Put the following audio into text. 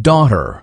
daughter.